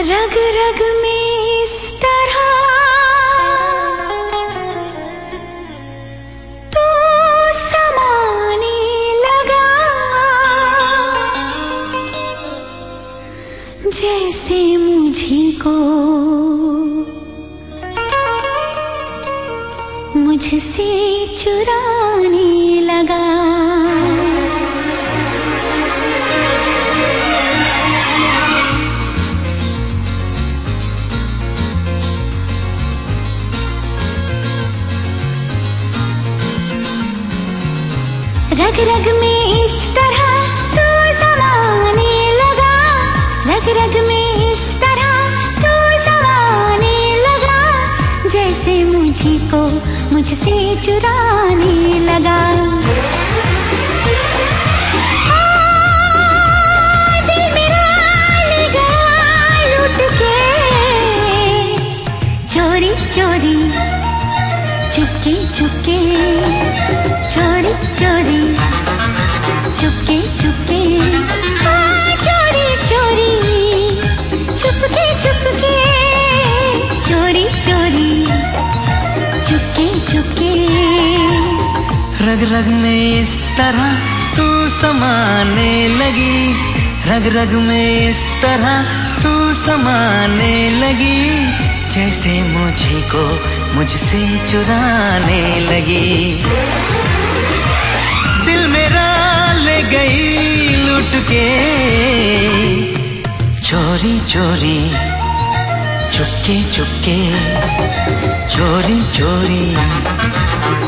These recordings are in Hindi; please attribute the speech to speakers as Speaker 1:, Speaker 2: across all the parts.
Speaker 1: रग रग में इस तरह। तू समाने लगा। जैसे मुझे को रग रग में इस तरह तू समाने लगा। रग रग में इस तरह तू समाने लगा। जैसे मुझी को मुझसे चुराने लगा।
Speaker 2: रग रग में इस तरह तू समाने लगी। रग रग में इस तरह तू समाने लगी। जैसे मुझे को मुझसे चुराने लगी। दिल मेरा ले गई लुट के। चोरी चोरी, चुपके चुपके। चोरी चोरी।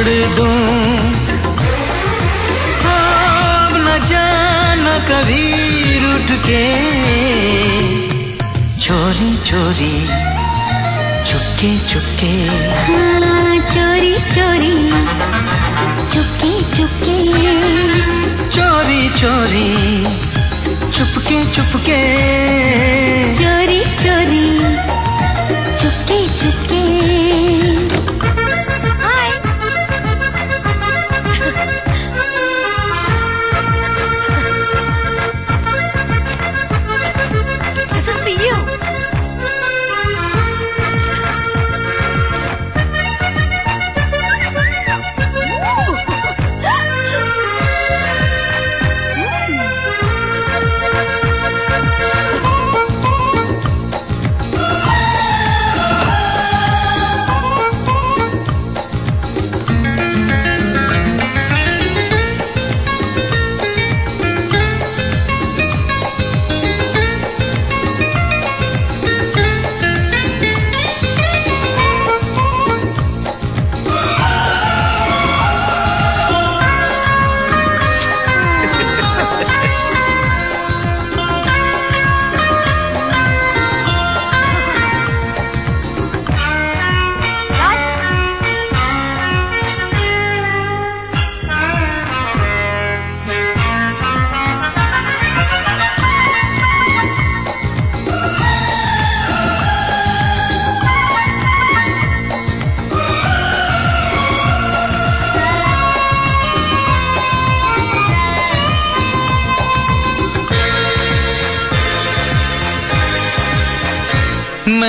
Speaker 2: छोड़ दूँ। अब न जाना कभी रूठ के चोरी चोरी चुपके चुपके।
Speaker 1: हाँ चोरी चोरी चुपके चुपके।
Speaker 2: चोरी चोरी चुपके चुपके।